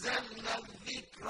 أنزلنا الذكر